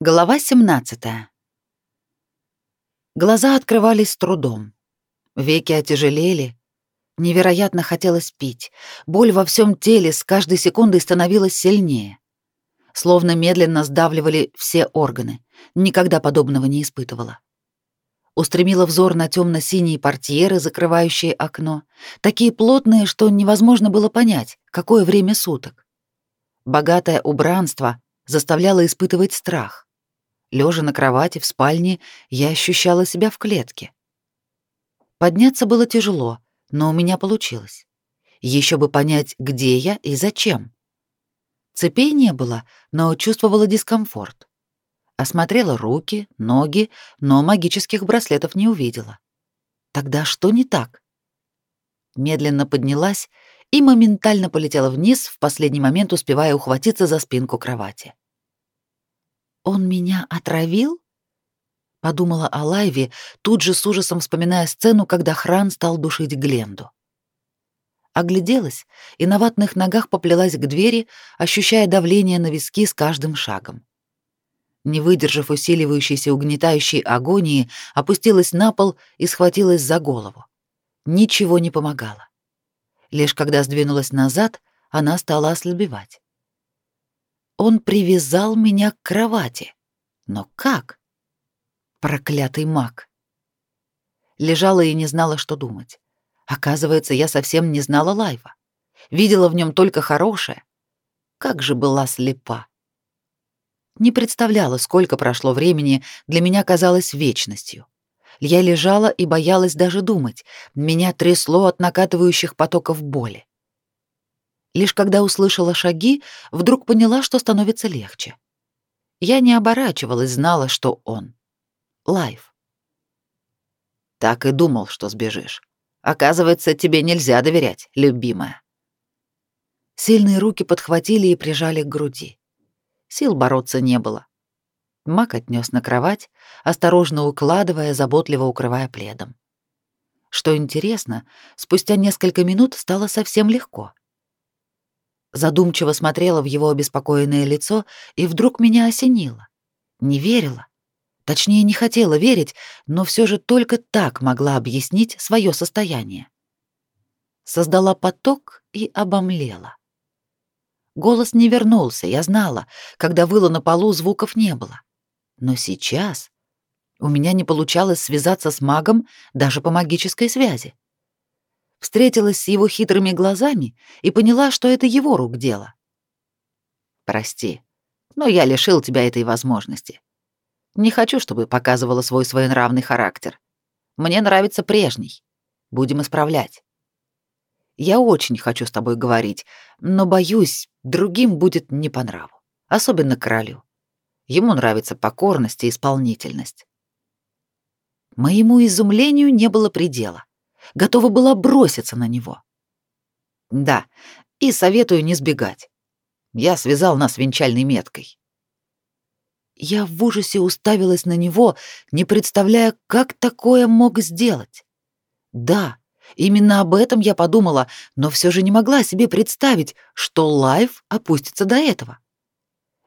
Глава 17. Глаза открывались с трудом. Веки отяжелели. Невероятно хотелось пить. Боль во всем теле с каждой секундой становилась сильнее. Словно медленно сдавливали все органы. Никогда подобного не испытывала. Устремила взор на темно синие портьеры, закрывающие окно, такие плотные, что невозможно было понять, какое время суток. Богатое убранство заставляло испытывать страх. Лежа на кровати в спальне, я ощущала себя в клетке. Подняться было тяжело, но у меня получилось. Еще бы понять, где я и зачем. Цепей не было, но чувствовала дискомфорт. Осмотрела руки, ноги, но магических браслетов не увидела. Тогда что не так? Медленно поднялась и моментально полетела вниз, в последний момент успевая ухватиться за спинку кровати. «Он меня отравил?» Подумала о Лайве, тут же с ужасом вспоминая сцену, когда Хран стал душить Гленду. Огляделась и на ватных ногах поплелась к двери, ощущая давление на виски с каждым шагом. Не выдержав усиливающейся угнетающей агонии, опустилась на пол и схватилась за голову. Ничего не помогало. Лишь когда сдвинулась назад, она стала ослабевать. Он привязал меня к кровати. Но как? Проклятый маг. Лежала и не знала, что думать. Оказывается, я совсем не знала Лайва. Видела в нем только хорошее. Как же была слепа. Не представляла, сколько прошло времени, для меня казалось вечностью. Я лежала и боялась даже думать. Меня трясло от накатывающих потоков боли. Лишь когда услышала шаги, вдруг поняла, что становится легче. Я не оборачивалась, знала, что он. Лайф. Так и думал, что сбежишь. Оказывается, тебе нельзя доверять, любимая. Сильные руки подхватили и прижали к груди. Сил бороться не было. Мак отнес на кровать, осторожно укладывая, заботливо укрывая пледом. Что интересно, спустя несколько минут стало совсем легко. Задумчиво смотрела в его обеспокоенное лицо, и вдруг меня осенило. Не верила. Точнее, не хотела верить, но все же только так могла объяснить свое состояние. Создала поток и обомлела. Голос не вернулся, я знала. Когда выла на полу, звуков не было. Но сейчас у меня не получалось связаться с магом даже по магической связи встретилась с его хитрыми глазами и поняла, что это его рук дело. «Прости, но я лишил тебя этой возможности. Не хочу, чтобы показывала свой своенравный характер. Мне нравится прежний. Будем исправлять. Я очень хочу с тобой говорить, но боюсь, другим будет не по нраву, особенно королю. Ему нравится покорность и исполнительность. Моему изумлению не было предела готова была броситься на него. Да, и советую не сбегать. Я связал нас венчальной меткой. Я в ужасе уставилась на него, не представляя, как такое мог сделать. Да, именно об этом я подумала, но все же не могла себе представить, что лайф опустится до этого.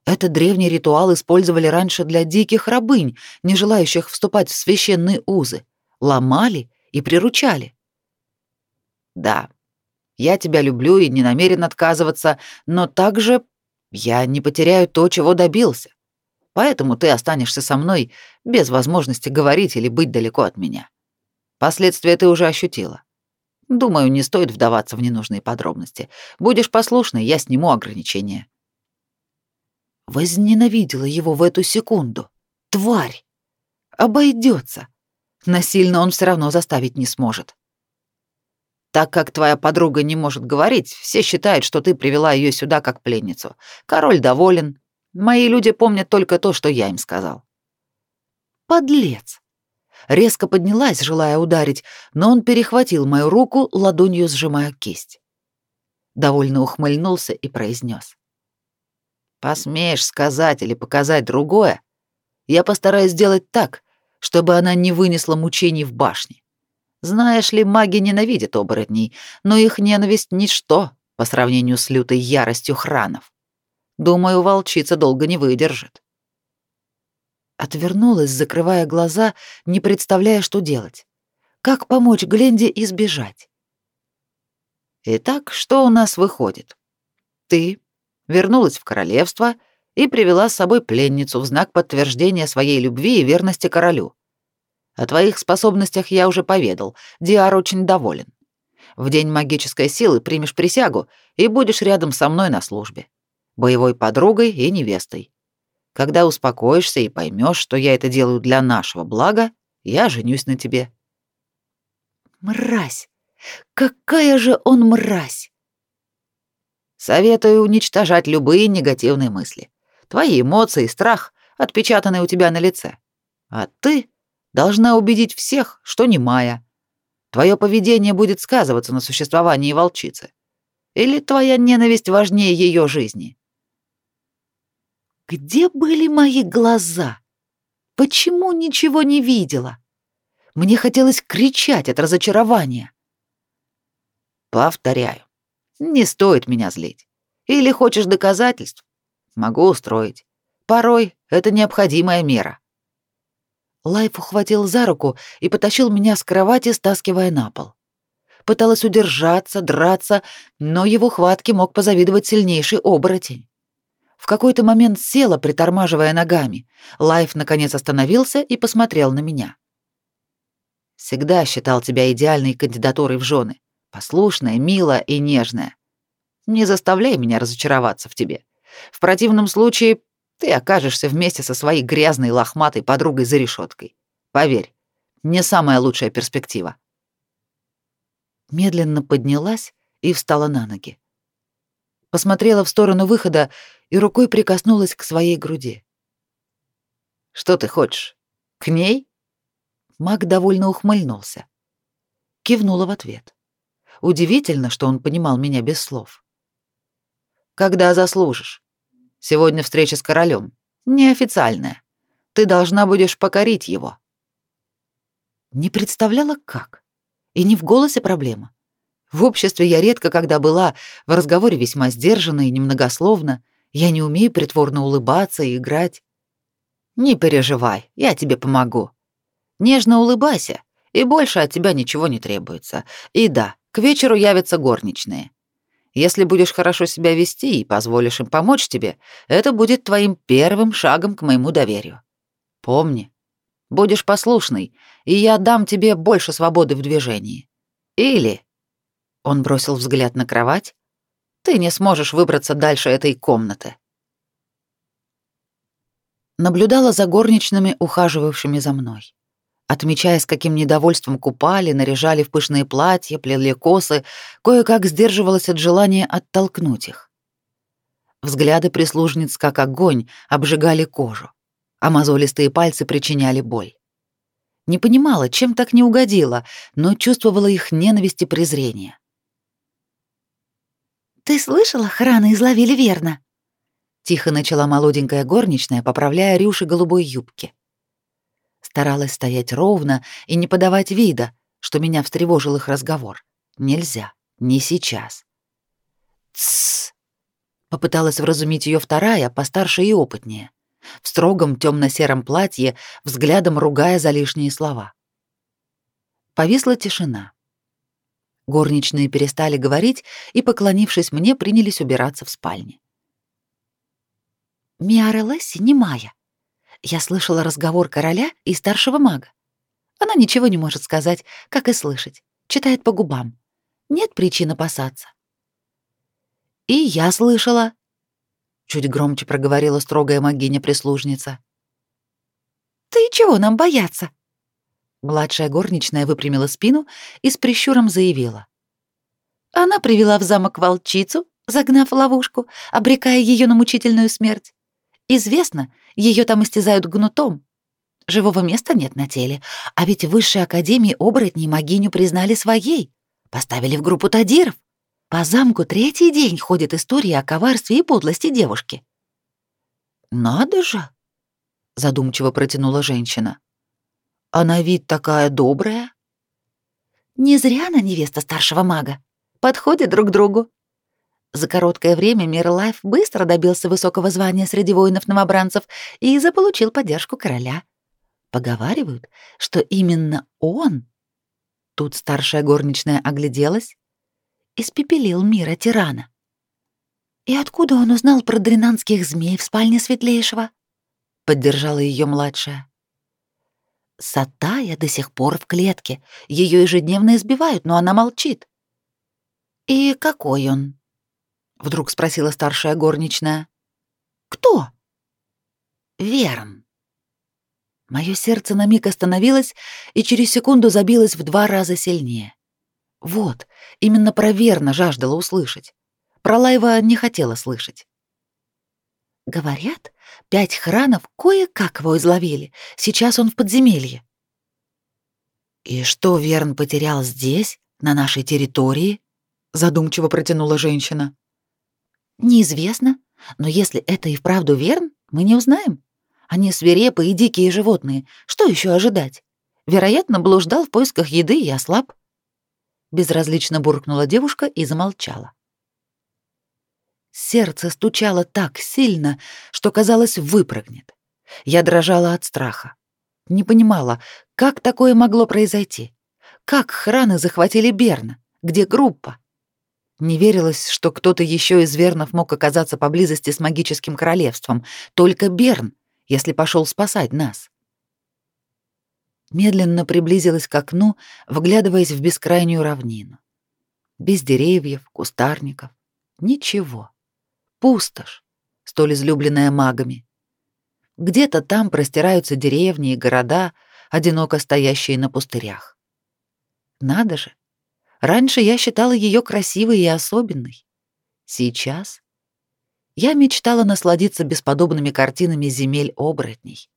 Этот древний ритуал использовали раньше для диких рабынь, не желающих вступать в священные узы. Ломали и приручали. Да, я тебя люблю и не намерен отказываться, но также я не потеряю то, чего добился. Поэтому ты останешься со мной без возможности говорить или быть далеко от меня. Последствия ты уже ощутила. Думаю, не стоит вдаваться в ненужные подробности. Будешь послушной, я сниму ограничения. Возненавидела его в эту секунду. Тварь! Обойдется. Насильно он все равно заставить не сможет. Так как твоя подруга не может говорить, все считают, что ты привела ее сюда как пленницу. Король доволен. Мои люди помнят только то, что я им сказал. Подлец. Резко поднялась, желая ударить, но он перехватил мою руку, ладонью сжимая кисть. Довольно ухмыльнулся и произнес: «Посмеешь сказать или показать другое, я постараюсь сделать так, чтобы она не вынесла мучений в башне. Знаешь ли, маги ненавидят оборотней, но их ненависть — ничто по сравнению с лютой яростью хранов. Думаю, волчица долго не выдержит. Отвернулась, закрывая глаза, не представляя, что делать. Как помочь Гленде избежать? Итак, что у нас выходит? Ты вернулась в королевство и привела с собой пленницу в знак подтверждения своей любви и верности королю. О твоих способностях я уже поведал. Диар очень доволен. В день магической силы примешь присягу и будешь рядом со мной на службе. Боевой подругой и невестой. Когда успокоишься и поймешь, что я это делаю для нашего блага, я женюсь на тебе. Мразь! Какая же он мразь! Советую уничтожать любые негативные мысли. Твои эмоции и страх отпечатаны у тебя на лице. А ты должна убедить всех, что не Майя. Твое поведение будет сказываться на существовании волчицы. Или твоя ненависть важнее ее жизни? Где были мои глаза? Почему ничего не видела? Мне хотелось кричать от разочарования. Повторяю, не стоит меня злить. Или хочешь доказательств? Могу устроить. Порой это необходимая мера. Лайф ухватил за руку и потащил меня с кровати, стаскивая на пол. Пыталась удержаться, драться, но его хватке мог позавидовать сильнейший оборотень. В какой-то момент села, притормаживая ногами. Лайф наконец остановился и посмотрел на меня. Всегда считал тебя идеальной кандидатурой в жены. Послушная, милая и нежная. Не заставляй меня разочароваться в тебе. В противном случае ты окажешься вместе со своей грязной лохматой подругой за решеткой. Поверь, не самая лучшая перспектива. Медленно поднялась и встала на ноги. Посмотрела в сторону выхода и рукой прикоснулась к своей груди. Что ты хочешь? К ней? Маг довольно ухмыльнулся. Кивнула в ответ. Удивительно, что он понимал меня без слов. Когда заслужишь. Сегодня встреча с королем. Неофициальная. Ты должна будешь покорить его. Не представляла, как. И не в голосе проблема. В обществе я редко когда была, в разговоре весьма сдержанно и немногословно. Я не умею притворно улыбаться и играть. Не переживай, я тебе помогу. Нежно улыбайся, и больше от тебя ничего не требуется. И да, к вечеру явятся горничные. Если будешь хорошо себя вести и позволишь им помочь тебе, это будет твоим первым шагом к моему доверию. Помни, будешь послушный, и я дам тебе больше свободы в движении. Или, он бросил взгляд на кровать, ты не сможешь выбраться дальше этой комнаты. Наблюдала за горничными, ухаживавшими за мной отмечая, с каким недовольством купали, наряжали в пышные платья, плели косы, кое-как сдерживалась от желания оттолкнуть их. Взгляды прислужниц, как огонь, обжигали кожу, а мозолистые пальцы причиняли боль. Не понимала, чем так не угодила, но чувствовала их ненависть и презрение. «Ты слышала, храны изловили верно?» Тихо начала молоденькая горничная, поправляя рюши голубой юбки. Старалась стоять ровно и не подавать вида, что меня встревожил их разговор. Нельзя, не сейчас. Тссс. Попыталась вразумить ее вторая, постарше и опытнее, в строгом темно-сером платье, взглядом ругая за лишние слова. Повисла тишина. Горничные перестали говорить и, поклонившись мне, принялись убираться в спальне. «Миара не Майя», я слышала разговор короля и старшего мага. Она ничего не может сказать, как и слышать. Читает по губам. Нет причин опасаться. И я слышала. Чуть громче проговорила строгая магиня-прислужница. Ты чего нам бояться? Младшая горничная выпрямила спину и с прищуром заявила. Она привела в замок волчицу, загнав ловушку, обрекая ее на мучительную смерть. Известно, ее там истязают гнутом. Живого места нет на теле, а ведь в высшей академии оборотней могиню признали своей, поставили в группу тадиров. По замку третий день ходит история о коварстве и подлости девушки. «Надо же!» — задумчиво протянула женщина. «Она вид такая добрая». «Не зря она невеста старшего мага. Подходят друг другу». За короткое время Мирлайф быстро добился высокого звания среди воинов-новобранцев и заполучил поддержку короля. Поговаривают, что именно он... Тут старшая горничная огляделась, испепелил мира тирана. «И откуда он узнал про дренанских змей в спальне Светлейшего?» — поддержала ее младшая. Сатая до сих пор в клетке. Ее ежедневно избивают, но она молчит. «И какой он?» — вдруг спросила старшая горничная. «Кто?» «Верн». Мое сердце на миг остановилось и через секунду забилось в два раза сильнее. Вот, именно про Верна жаждала услышать. Про Лайва не хотела слышать. Говорят, пять хранов кое-как его изловили. Сейчас он в подземелье. И что Верн потерял здесь, на нашей территории? Задумчиво протянула женщина. Неизвестно, но если это и вправду Верн, мы не узнаем. Они свирепые и дикие животные. Что еще ожидать? Вероятно, блуждал в поисках еды и ослаб. Безразлично буркнула девушка и замолчала. Сердце стучало так сильно, что, казалось, выпрыгнет. Я дрожала от страха. Не понимала, как такое могло произойти. Как храны захватили Берна? Где группа? Не верилось, что кто-то еще из вернов мог оказаться поблизости с магическим королевством. Только Берн, если пошел спасать нас. Медленно приблизилась к окну, вглядываясь в бескрайнюю равнину. Без деревьев, кустарников. Ничего пустошь, столь излюбленная магами. Где-то там простираются деревни и города, одиноко стоящие на пустырях. Надо же. Раньше я считала ее красивой и особенной. Сейчас я мечтала насладиться бесподобными картинами земель оборотней,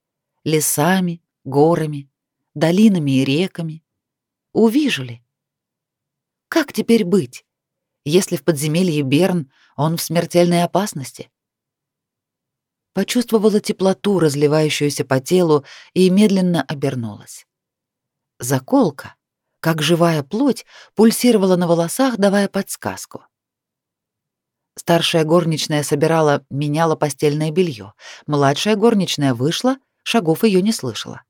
лесами, горами, долинами и реками. Увижу ли? Как теперь быть? если в подземелье Берн он в смертельной опасности. Почувствовала теплоту, разливающуюся по телу, и медленно обернулась. Заколка, как живая плоть, пульсировала на волосах, давая подсказку. Старшая горничная собирала, меняла постельное белье. Младшая горничная вышла, шагов ее не слышала.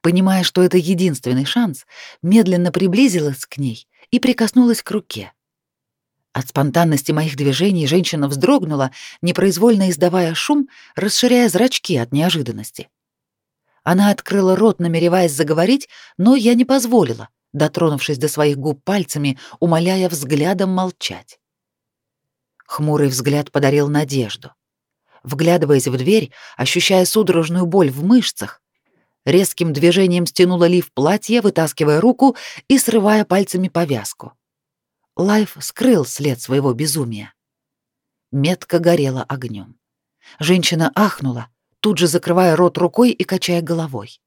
Понимая, что это единственный шанс, медленно приблизилась к ней и прикоснулась к руке. От спонтанности моих движений женщина вздрогнула, непроизвольно издавая шум, расширяя зрачки от неожиданности. Она открыла рот, намереваясь заговорить, но я не позволила, дотронувшись до своих губ пальцами, умоляя взглядом молчать. Хмурый взгляд подарил надежду. Вглядываясь в дверь, ощущая судорожную боль в мышцах, резким движением стянула лиф платья, вытаскивая руку и срывая пальцами повязку. Лайф скрыл след своего безумия. Метка горела огнем. Женщина ахнула, тут же закрывая рот рукой и качая головой.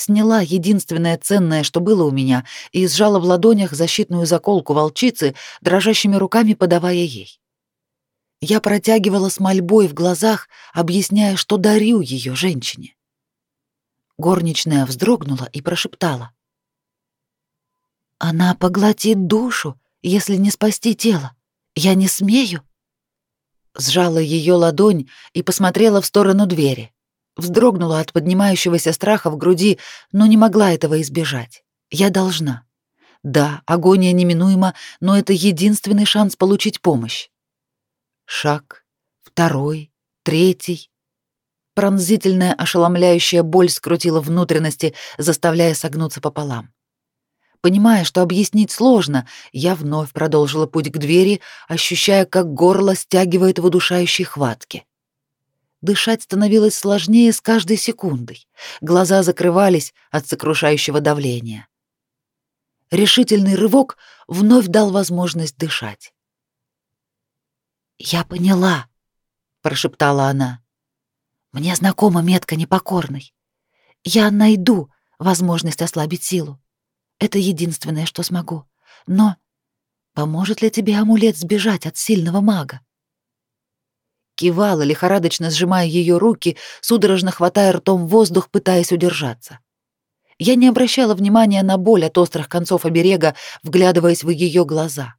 Сняла единственное ценное, что было у меня, и сжала в ладонях защитную заколку волчицы, дрожащими руками подавая ей. Я протягивала с мольбой в глазах, объясняя, что дарю ее женщине. Горничная вздрогнула и прошептала. Она поглотит душу, если не спасти тело. Я не смею. Сжала ее ладонь и посмотрела в сторону двери. Вздрогнула от поднимающегося страха в груди, но не могла этого избежать. Я должна. Да, агония неминуема, но это единственный шанс получить помощь. Шаг, второй, третий. Пронзительная, ошеломляющая боль скрутила внутренности, заставляя согнуться пополам. Понимая, что объяснить сложно, я вновь продолжила путь к двери, ощущая, как горло стягивает в удушающей хватке. Дышать становилось сложнее с каждой секундой. Глаза закрывались от сокрушающего давления. Решительный рывок вновь дал возможность дышать. «Я поняла», — прошептала она. «Мне знакома метка непокорной. Я найду возможность ослабить силу. Это единственное, что смогу. Но поможет ли тебе амулет сбежать от сильного мага? Кивала, лихорадочно сжимая ее руки, судорожно хватая ртом воздух, пытаясь удержаться. Я не обращала внимания на боль от острых концов оберега, вглядываясь в ее глаза.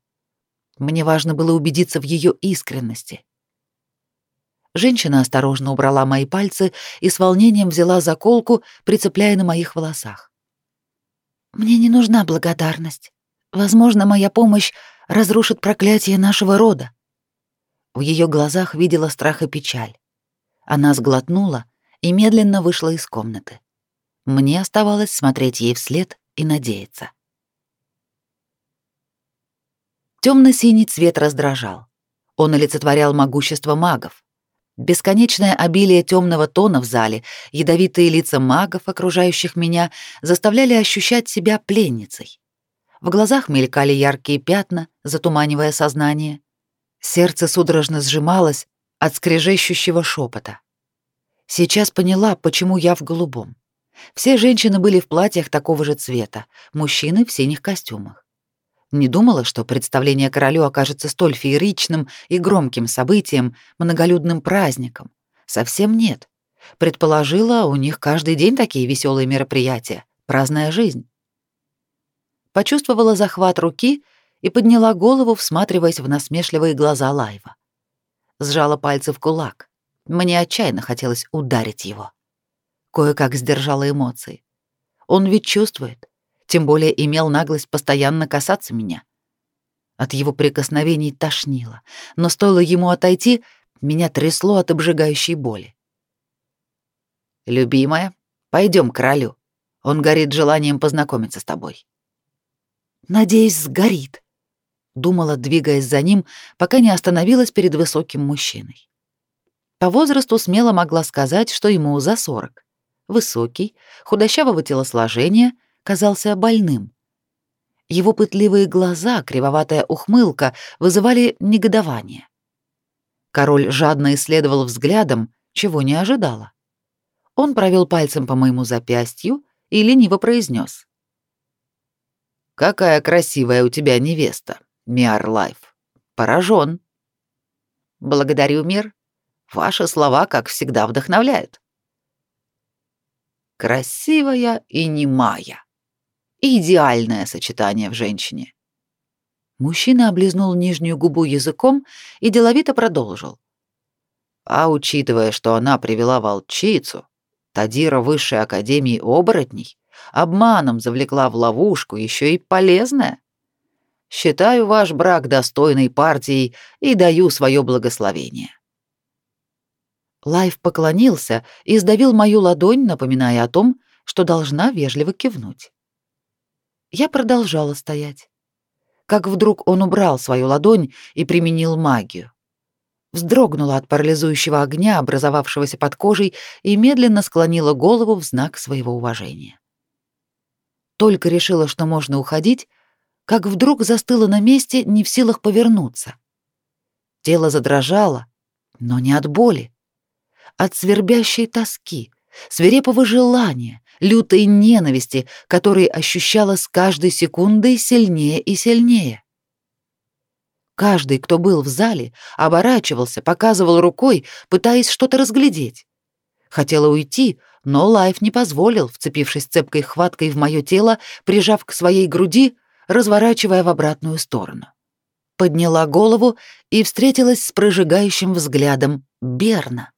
Мне важно было убедиться в ее искренности. Женщина осторожно убрала мои пальцы и с волнением взяла заколку, прицепляя на моих волосах. «Мне не нужна благодарность. Возможно, моя помощь разрушит проклятие нашего рода». В ее глазах видела страх и печаль. Она сглотнула и медленно вышла из комнаты. Мне оставалось смотреть ей вслед и надеяться. Темно-синий цвет раздражал. Он олицетворял могущество магов. Бесконечное обилие темного тона в зале, ядовитые лица магов, окружающих меня, заставляли ощущать себя пленницей. В глазах мелькали яркие пятна, затуманивая сознание. Сердце судорожно сжималось от скрежещущего шепота. Сейчас поняла, почему я в голубом. Все женщины были в платьях такого же цвета, мужчины в синих костюмах. Не думала, что представление королю окажется столь фееричным и громким событием, многолюдным праздником. Совсем нет. Предположила, у них каждый день такие веселые мероприятия, праздная жизнь почувствовала захват руки и подняла голову, всматриваясь в насмешливые глаза Лайва. Сжала пальцы в кулак. Мне отчаянно хотелось ударить его. Кое-как сдержала эмоции. Он ведь чувствует, тем более имел наглость постоянно касаться меня. От его прикосновений тошнило, но стоило ему отойти, меня трясло от обжигающей боли. «Любимая, пойдем к королю. Он горит желанием познакомиться с тобой». Надеюсь, сгорит. Думала, двигаясь за ним, пока не остановилась перед высоким мужчиной. По возрасту смело могла сказать, что ему за сорок. Высокий, худощавого телосложения, казался больным. Его пытливые глаза, кривоватая ухмылка вызывали негодование. Король жадно исследовал взглядом, чего не ожидала. Он провел пальцем по моему запястью и лениво произнес: Какая красивая у тебя невеста, Миар Лайф. Поражен. Благодарю, мир. Ваши слова, как всегда, вдохновляют. Красивая и немая. Идеальное сочетание в женщине. Мужчина облизнул нижнюю губу языком и деловито продолжил. А учитывая, что она привела волчицу, Тадира высшей академии оборотней, обманом завлекла в ловушку, еще и полезная. Считаю ваш брак достойной партией и даю свое благословение. Лайф поклонился и сдавил мою ладонь, напоминая о том, что должна вежливо кивнуть. Я продолжала стоять. Как вдруг он убрал свою ладонь и применил магию. Вздрогнула от парализующего огня, образовавшегося под кожей, и медленно склонила голову в знак своего уважения. Только решила, что можно уходить, как вдруг застыла на месте, не в силах повернуться. Тело задрожало, но не от боли, от свербящей тоски, свирепого желания, лютой ненависти, которые ощущала с каждой секундой сильнее и сильнее. Каждый, кто был в зале, оборачивался, показывал рукой, пытаясь что-то разглядеть. Хотела уйти, но Лайф не позволил, вцепившись цепкой хваткой в мое тело, прижав к своей груди, разворачивая в обратную сторону. Подняла голову и встретилась с прожигающим взглядом Берна.